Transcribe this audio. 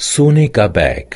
सोने का बैग